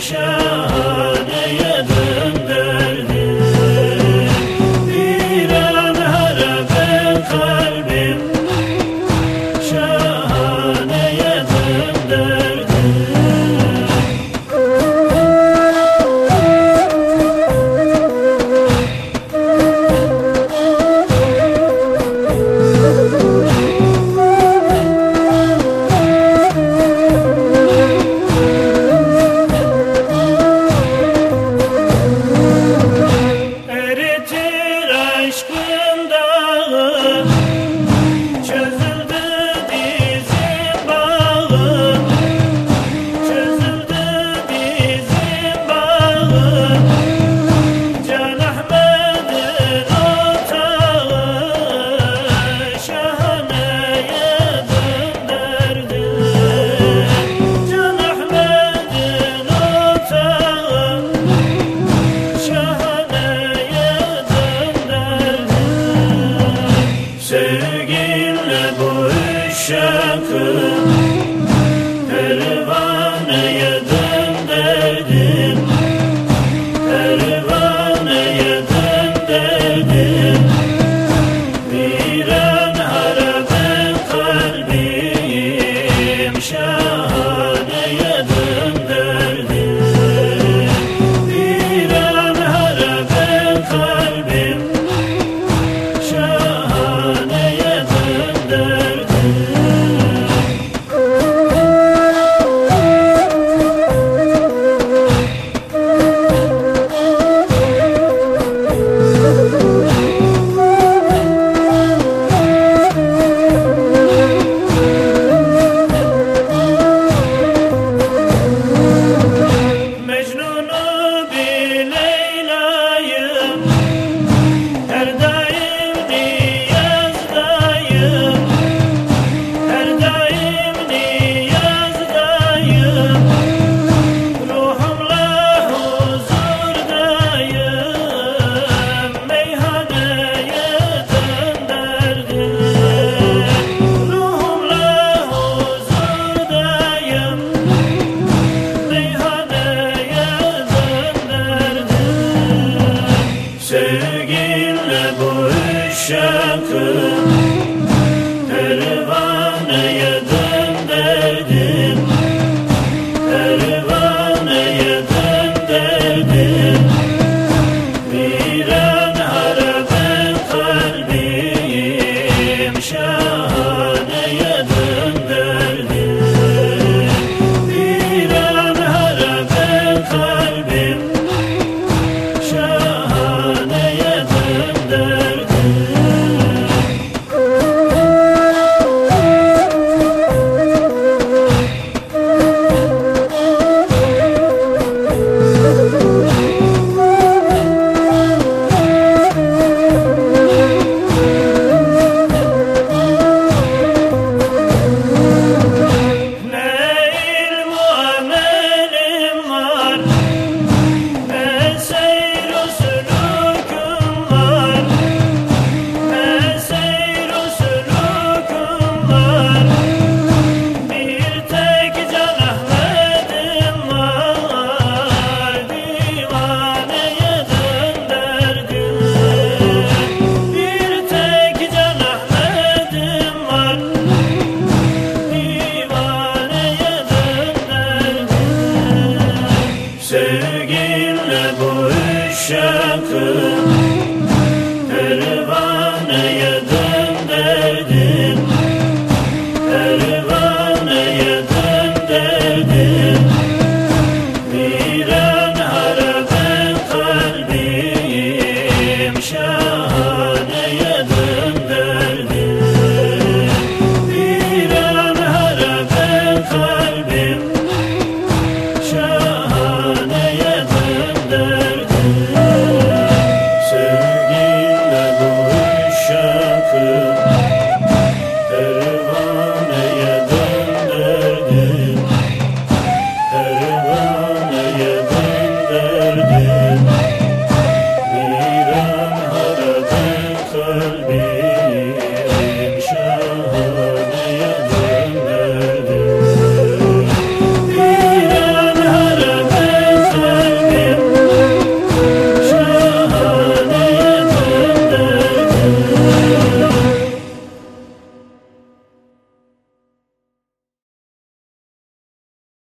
شان Sevginle bu uşakım